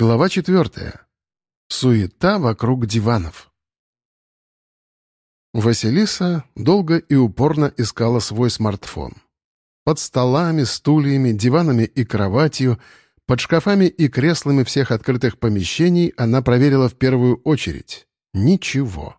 Глава четвертая. Суета вокруг диванов. Василиса долго и упорно искала свой смартфон. Под столами, стульями, диванами и кроватью, под шкафами и креслами всех открытых помещений она проверила в первую очередь. Ничего.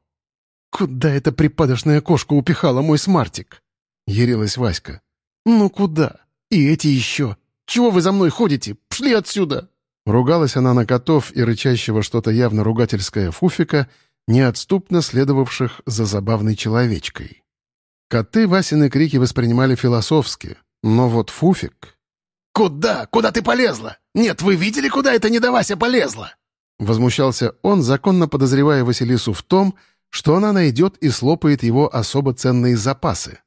«Куда эта припадочная кошка упихала мой смартик?» — ярилась Васька. «Ну куда? И эти еще. Чего вы за мной ходите? Пшли отсюда!» Ругалась она на котов и рычащего что-то явно ругательское фуфика, неотступно следовавших за забавной человечкой. Коты Васины крики воспринимали философски, но вот фуфик... «Куда? Куда ты полезла? Нет, вы видели, куда эта недовася полезла?» Возмущался он, законно подозревая Василису в том, что она найдет и слопает его особо ценные запасы.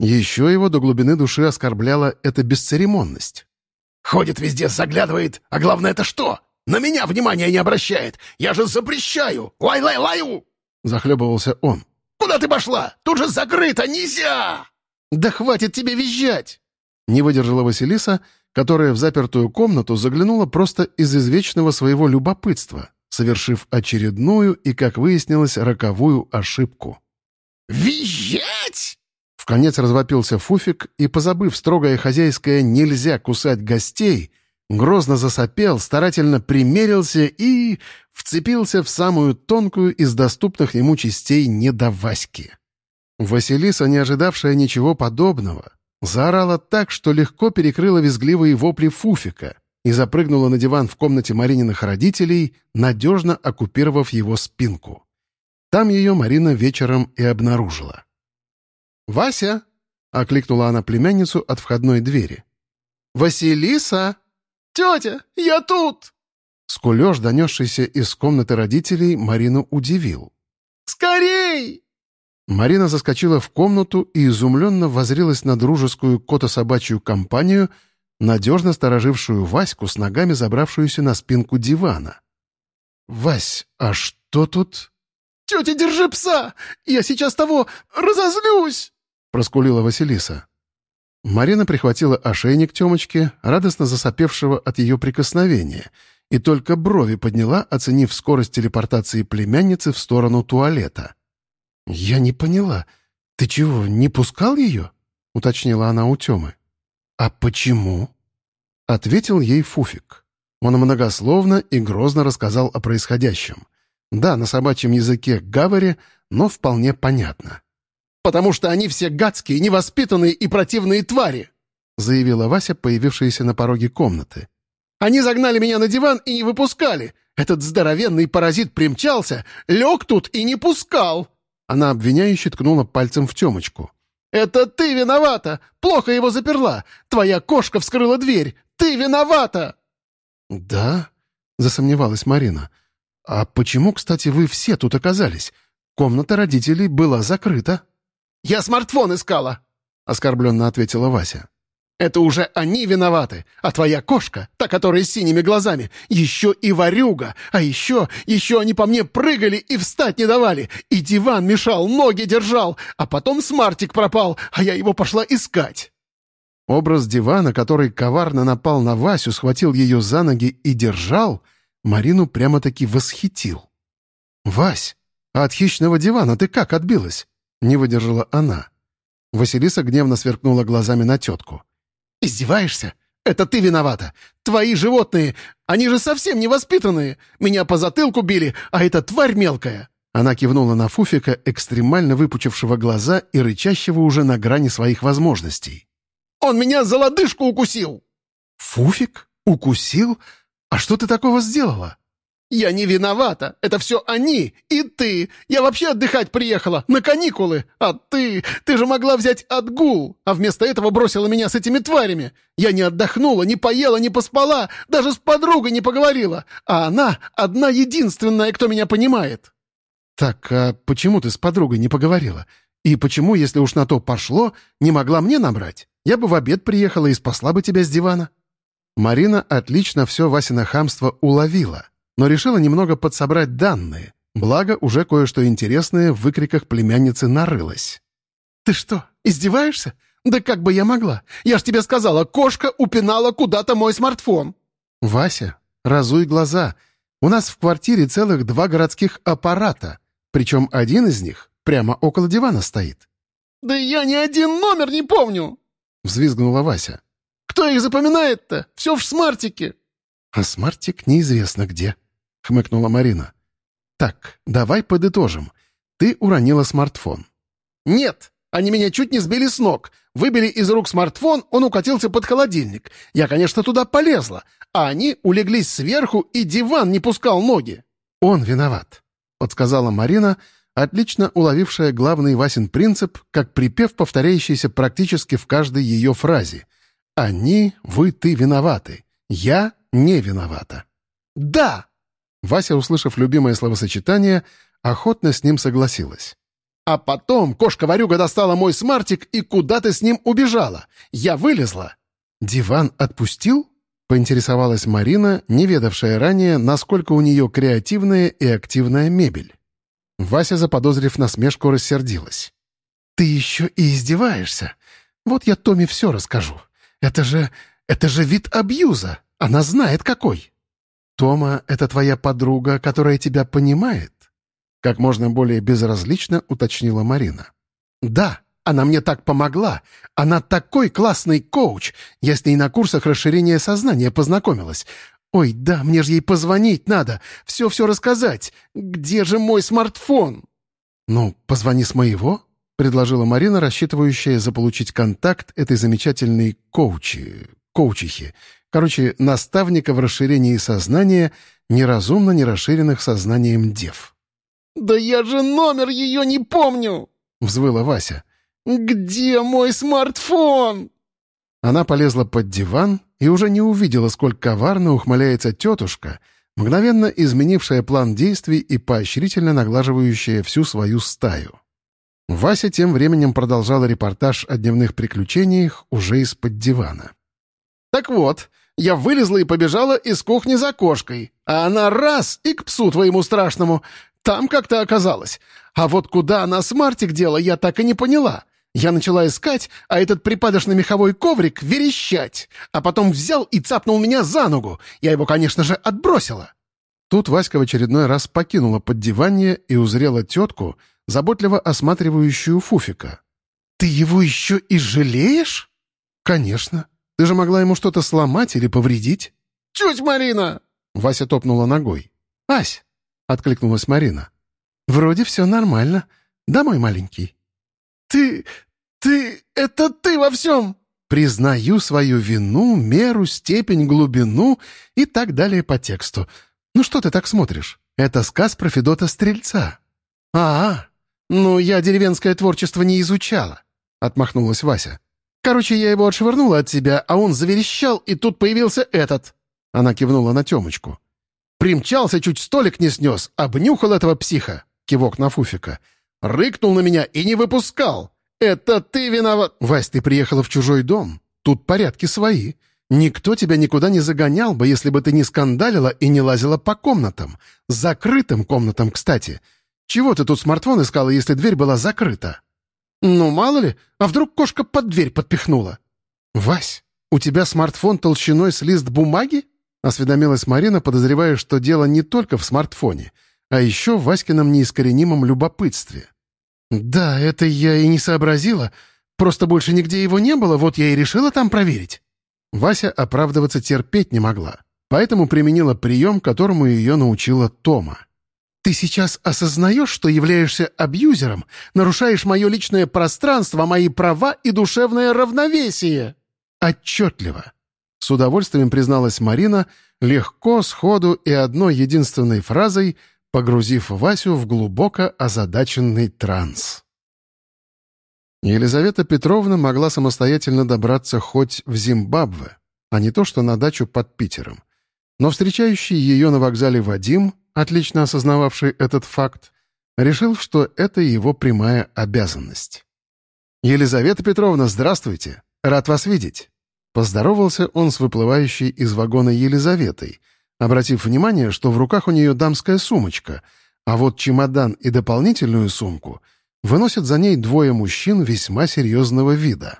Еще его до глубины души оскорбляла эта бесцеремонность. Ходит везде, заглядывает, а главное это что? На меня внимания не обращает! Я же запрещаю! Лай-лай-лаю!» Захлебывался он. «Куда ты пошла? Тут же закрыто, нельзя!» «Да хватит тебе визжать!» Не выдержала Василиса, которая в запертую комнату заглянула просто из извечного своего любопытства, совершив очередную и, как выяснилось, роковую ошибку. «Визжать!» Вконец развопился Фуфик и, позабыв строгое хозяйское «нельзя кусать гостей», грозно засопел, старательно примерился и вцепился в самую тонкую из доступных ему частей недоваськи. Василиса, не ожидавшая ничего подобного, заорала так, что легко перекрыла визгливые вопли Фуфика и запрыгнула на диван в комнате Марининых родителей, надежно оккупировав его спинку. Там ее Марина вечером и обнаружила. «Вася!» — окликнула она племянницу от входной двери. «Василиса!» «Тетя, я тут!» Скулеж, донесшийся из комнаты родителей, Марину удивил. «Скорей!» Марина заскочила в комнату и изумленно возрилась на дружескую кото-собачью компанию, надежно сторожившую Ваську с ногами, забравшуюся на спинку дивана. «Вась, а что тут?» «Тетя, держи пса! Я сейчас того разозлюсь!» Проскулила Василиса. Марина прихватила ошейник Темочки, радостно засопевшего от ее прикосновения, и только брови подняла, оценив скорость телепортации племянницы в сторону туалета. «Я не поняла. Ты чего, не пускал ее?» — уточнила она у Темы. «А почему?» — ответил ей Фуфик. Он многословно и грозно рассказал о происходящем. Да, на собачьем языке гавари, но вполне понятно потому что они все гадские, невоспитанные и противные твари!» заявила Вася, появившаяся на пороге комнаты. «Они загнали меня на диван и не выпускали. Этот здоровенный паразит примчался, лег тут и не пускал!» Она обвиняюще ткнула пальцем в темочку. «Это ты виновата! Плохо его заперла! Твоя кошка вскрыла дверь! Ты виновата!» «Да?» — засомневалась Марина. «А почему, кстати, вы все тут оказались? Комната родителей была закрыта». «Я смартфон искала!» — оскорбленно ответила Вася. «Это уже они виноваты, а твоя кошка, та, которая с синими глазами, еще и ворюга, а еще, еще они по мне прыгали и встать не давали, и диван мешал, ноги держал, а потом смартик пропал, а я его пошла искать». Образ дивана, который коварно напал на Васю, схватил ее за ноги и держал, Марину прямо-таки восхитил. «Вась, а от хищного дивана ты как отбилась?» Не выдержала она. Василиса гневно сверкнула глазами на тетку. «Издеваешься? Это ты виновата! Твои животные! Они же совсем невоспитанные! Меня по затылку били, а эта тварь мелкая!» Она кивнула на Фуфика, экстремально выпучившего глаза и рычащего уже на грани своих возможностей. «Он меня за лодыжку укусил!» «Фуфик? Укусил? А что ты такого сделала?» «Я не виновата! Это все они! И ты! Я вообще отдыхать приехала! На каникулы! А ты! Ты же могла взять отгул! А вместо этого бросила меня с этими тварями! Я не отдохнула, не поела, не поспала, даже с подругой не поговорила! А она одна единственная, кто меня понимает!» «Так, а почему ты с подругой не поговорила? И почему, если уж на то пошло, не могла мне набрать? Я бы в обед приехала и спасла бы тебя с дивана». Марина отлично все Васина хамство уловила — но решила немного подсобрать данные, благо уже кое-что интересное в выкриках племянницы нарылось. «Ты что, издеваешься? Да как бы я могла? Я ж тебе сказала, кошка упинала куда-то мой смартфон!» «Вася, разуй глаза. У нас в квартире целых два городских аппарата, причем один из них прямо около дивана стоит». «Да я ни один номер не помню!» — взвизгнула Вася. «Кто их запоминает-то? Все в смартике!» «А смартик неизвестно где», — хмыкнула Марина. «Так, давай подытожим. Ты уронила смартфон». «Нет, они меня чуть не сбили с ног. Выбили из рук смартфон, он укатился под холодильник. Я, конечно, туда полезла, а они улеглись сверху, и диван не пускал ноги». «Он виноват», — подсказала Марина, отлично уловившая главный Васин принцип, как припев, повторяющийся практически в каждой ее фразе. «Они, вы, ты виноваты. Я не виновата». «Да!» Вася, услышав любимое словосочетание, охотно с ним согласилась. «А потом кошка-ворюга достала мой смартик и куда ты с ним убежала. Я вылезла». «Диван отпустил?» — поинтересовалась Марина, не ведавшая ранее, насколько у нее креативная и активная мебель. Вася, заподозрив насмешку, рассердилась. «Ты еще и издеваешься? Вот я Томе все расскажу. Это же... это же вид абьюза. Она знает, какой». «Тома — это твоя подруга, которая тебя понимает?» Как можно более безразлично уточнила Марина. «Да, она мне так помогла. Она такой классный коуч. Я с ней на курсах расширения сознания познакомилась. Ой, да, мне же ей позвонить надо. Все-все рассказать. Где же мой смартфон?» «Ну, позвони с моего», — предложила Марина, рассчитывающая заполучить контакт этой замечательной коучи, коучихи, Короче, наставника в расширении сознания, неразумно не расширенных сознанием дев. «Да я же номер ее не помню!» — взвыла Вася. «Где мой смартфон?» Она полезла под диван и уже не увидела, сколько коварно ухмыляется тетушка, мгновенно изменившая план действий и поощрительно наглаживающая всю свою стаю. Вася тем временем продолжала репортаж о дневных приключениях уже из-под дивана. «Так вот, я вылезла и побежала из кухни за кошкой, а она раз и к псу твоему страшному. Там как-то оказалось. А вот куда она смартик дела, я так и не поняла. Я начала искать, а этот припадочный меховой коврик верещать, а потом взял и цапнул меня за ногу. Я его, конечно же, отбросила. Тут Васька в очередной раз покинула поддевание и узрела тетку, заботливо осматривающую Фуфика. «Ты его еще и жалеешь?» «Конечно. Ты же могла ему что-то сломать или повредить?» «Чуть, Марина!» Вася топнула ногой. «Ась!» — откликнулась Марина. «Вроде все нормально. Да, мой маленький?» «Ты... ты... это ты во всем!» «Признаю свою вину, меру, степень, глубину и так далее по тексту. Ну что ты так смотришь? Это сказ про Федота Стрельца». «А, -а ну я деревенское творчество не изучала», — отмахнулась Вася. Короче, я его отшвырнула от себя, а он заверещал, и тут появился этот. Она кивнула на Темочку. Примчался, чуть столик не снес, обнюхал этого психа. Кивок на Фуфика. Рыкнул на меня и не выпускал. «Это ты виноват!» «Вась, ты приехала в чужой дом. Тут порядки свои. Никто тебя никуда не загонял бы, если бы ты не скандалила и не лазила по комнатам. Закрытым комнатам, кстати. Чего ты тут смартфон искала, если дверь была закрыта?» «Ну, мало ли, а вдруг кошка под дверь подпихнула?» «Вась, у тебя смартфон толщиной с лист бумаги?» — осведомилась Марина, подозревая, что дело не только в смартфоне, а еще в Васькином неискоренимом любопытстве. «Да, это я и не сообразила. Просто больше нигде его не было, вот я и решила там проверить». Вася оправдываться терпеть не могла, поэтому применила прием, которому ее научила Тома. Ты сейчас осознаешь, что являешься абьюзером, нарушаешь мое личное пространство, мои права и душевное равновесие?» «Отчетливо», — с удовольствием призналась Марина, легко, сходу и одной единственной фразой, погрузив Васю в глубоко озадаченный транс. Елизавета Петровна могла самостоятельно добраться хоть в Зимбабве, а не то что на дачу под Питером. Но встречающий ее на вокзале Вадим отлично осознававший этот факт, решил, что это его прямая обязанность. «Елизавета Петровна, здравствуйте! Рад вас видеть!» Поздоровался он с выплывающей из вагона Елизаветой, обратив внимание, что в руках у нее дамская сумочка, а вот чемодан и дополнительную сумку выносят за ней двое мужчин весьма серьезного вида.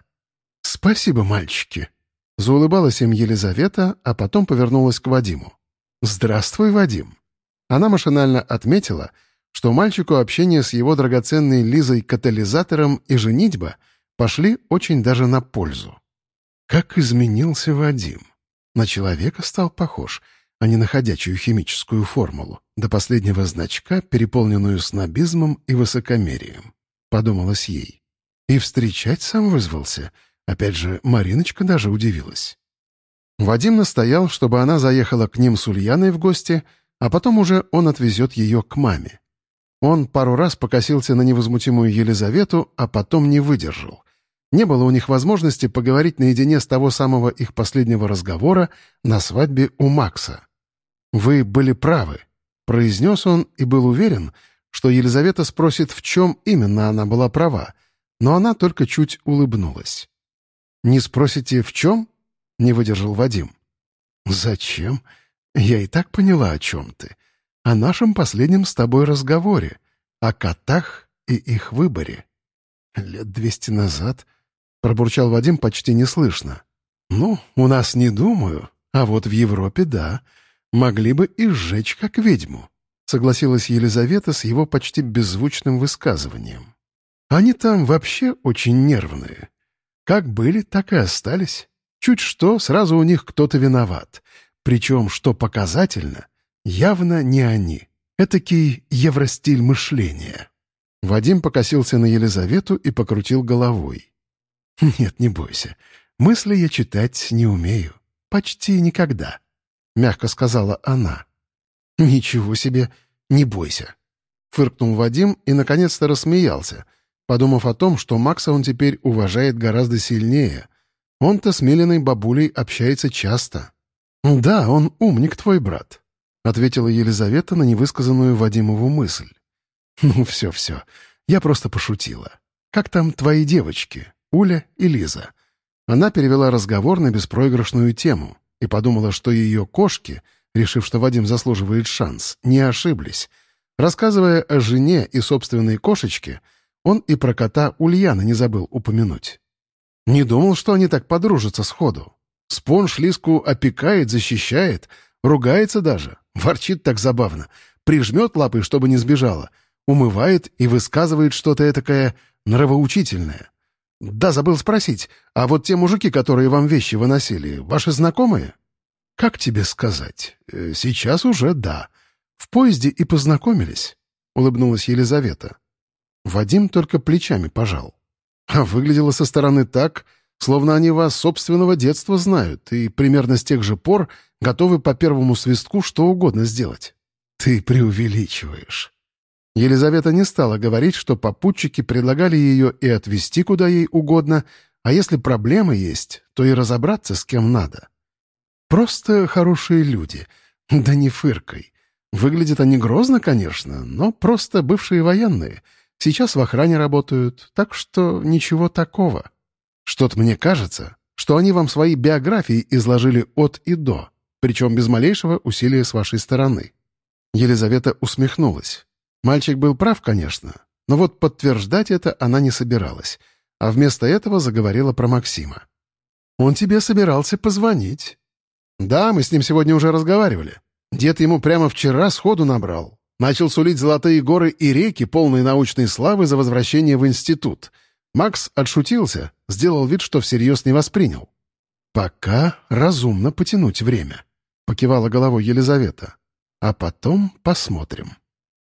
«Спасибо, мальчики!» Заулыбалась им Елизавета, а потом повернулась к Вадиму. «Здравствуй, Вадим». Она машинально отметила, что мальчику общение с его драгоценной Лизой катализатором и женитьба пошли очень даже на пользу. Как изменился Вадим. На человека стал похож, а не на ходячую химическую формулу, до последнего значка, переполненную снобизмом и высокомерием. Подумалось ей. И встречать сам вызвался. Опять же, Мариночка даже удивилась. Вадим настоял, чтобы она заехала к ним с Ульяной в гости, а потом уже он отвезет ее к маме. Он пару раз покосился на невозмутимую Елизавету, а потом не выдержал. Не было у них возможности поговорить наедине с того самого их последнего разговора на свадьбе у Макса. «Вы были правы», — произнес он и был уверен, что Елизавета спросит, в чем именно она была права, но она только чуть улыбнулась. «Не спросите, в чем?» — не выдержал Вадим. «Зачем? Я и так поняла, о чем ты. О нашем последнем с тобой разговоре, о котах и их выборе. Лет двести назад пробурчал Вадим почти неслышно. «Ну, у нас не думаю, а вот в Европе да. Могли бы и сжечь как ведьму», — согласилась Елизавета с его почти беззвучным высказыванием. «Они там вообще очень нервные. Как были, так и остались. Чуть что, сразу у них кто-то виноват. Причем, что показательно, явно не они. Этакий евростиль мышления». Вадим покосился на Елизавету и покрутил головой. «Нет, не бойся. Мысли я читать не умею. Почти никогда», — мягко сказала она. «Ничего себе, не бойся», — фыркнул Вадим и наконец-то рассмеялся, подумав о том, что Макса он теперь уважает гораздо сильнее. Он-то с Милиной бабулей общается часто. «Да, он умник, твой брат», — ответила Елизавета на невысказанную Вадимову мысль. «Ну, все-все, я просто пошутила. Как там твои девочки?» Уля и Лиза. Она перевела разговор на беспроигрышную тему и подумала, что ее кошки, решив, что Вадим заслуживает шанс, не ошиблись. Рассказывая о жене и собственной кошечке, он и про кота Ульяна не забыл упомянуть. Не думал, что они так подружатся сходу. Спонж Лиску опекает, защищает, ругается даже, ворчит так забавно, прижмет лапой, чтобы не сбежала, умывает и высказывает что-то этакое нравоучительное. «Да, забыл спросить. А вот те мужики, которые вам вещи выносили, ваши знакомые?» «Как тебе сказать? Э, сейчас уже да. В поезде и познакомились», — улыбнулась Елизавета. Вадим только плечами пожал. А выглядело со стороны так, словно они вас собственного детства знают и примерно с тех же пор готовы по первому свистку что угодно сделать. «Ты преувеличиваешь», Елизавета не стала говорить, что попутчики предлагали ее и отвезти куда ей угодно, а если проблемы есть, то и разобраться с кем надо. Просто хорошие люди. Да не фыркой. Выглядят они грозно, конечно, но просто бывшие военные. Сейчас в охране работают, так что ничего такого. Что-то мне кажется, что они вам свои биографии изложили от и до, причем без малейшего усилия с вашей стороны. Елизавета усмехнулась. Мальчик был прав, конечно, но вот подтверждать это она не собиралась, а вместо этого заговорила про Максима. «Он тебе собирался позвонить». «Да, мы с ним сегодня уже разговаривали. Дед ему прямо вчера сходу набрал. Начал сулить золотые горы и реки, полные научной славы за возвращение в институт. Макс отшутился, сделал вид, что всерьез не воспринял. «Пока разумно потянуть время», — покивала головой Елизавета. «А потом посмотрим».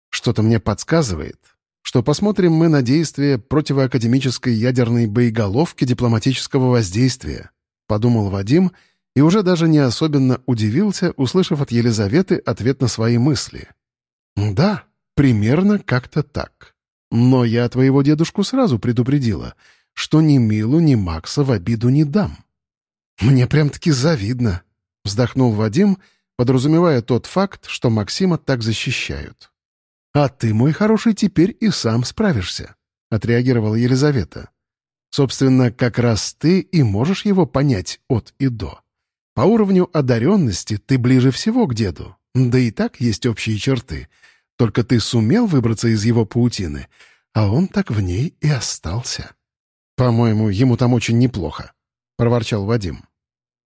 Что-то мне подсказывает, что посмотрим мы на действие противоакадемической ядерной боеголовки дипломатического воздействия, подумал Вадим и уже даже не особенно удивился, услышав от Елизаветы ответ на свои мысли. «Да, примерно как-то так. Но я твоего дедушку сразу предупредила, что ни Милу, ни Макса в обиду не дам». «Мне прям-таки завидно», — вздохнул Вадим, подразумевая тот факт, что Максима так защищают. «А ты, мой хороший, теперь и сам справишься», — отреагировала Елизавета. «Собственно, как раз ты и можешь его понять от и до. По уровню одаренности ты ближе всего к деду, да и так есть общие черты. Только ты сумел выбраться из его паутины, а он так в ней и остался». «По-моему, ему там очень неплохо», — проворчал Вадим.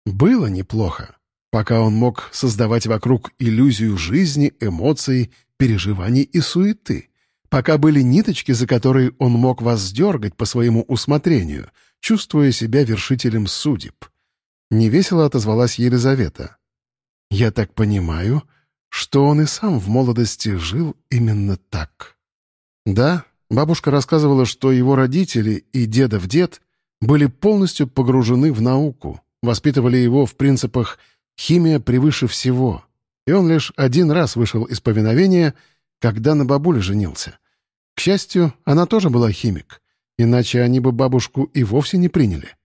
«Было неплохо. пока он мог создавать вокруг иллюзию жизни, эмоций, переживаний и суеты, пока были ниточки, за которые он мог вас сдергать по своему усмотрению, чувствуя себя вершителем судеб. Невесело отозвалась Елизавета. «Я так понимаю, что он и сам в молодости жил именно так». «Да, бабушка рассказывала, что его родители и дедов дед были полностью погружены в науку, воспитывали его в принципах «химия превыше всего», и он лишь один раз вышел из повиновения, когда на бабуле женился. К счастью, она тоже была химик, иначе они бы бабушку и вовсе не приняли.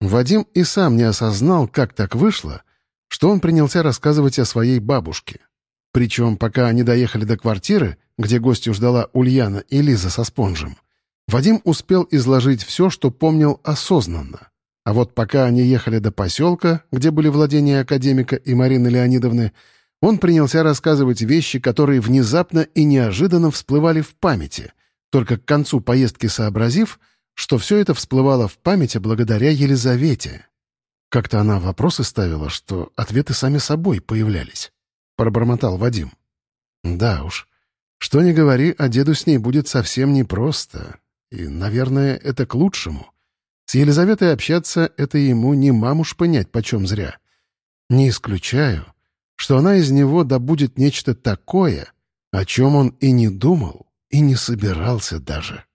Вадим и сам не осознал, как так вышло, что он принялся рассказывать о своей бабушке. Причем, пока они доехали до квартиры, где гостю ждала Ульяна и Лиза со спонжем, Вадим успел изложить все, что помнил осознанно. А вот пока они ехали до поселка, где были владения академика и Марины Леонидовны, он принялся рассказывать вещи, которые внезапно и неожиданно всплывали в памяти, только к концу поездки сообразив, что все это всплывало в памяти благодаря Елизавете. Как-то она вопросы ставила, что ответы сами собой появлялись. Пробормотал Вадим. Да уж, что ни говори, а деду с ней будет совсем непросто. И, наверное, это к лучшему. С Елизаветой общаться — это ему не мамуш понять почем зря. Не исключаю, что она из него добудет нечто такое, о чем он и не думал, и не собирался даже.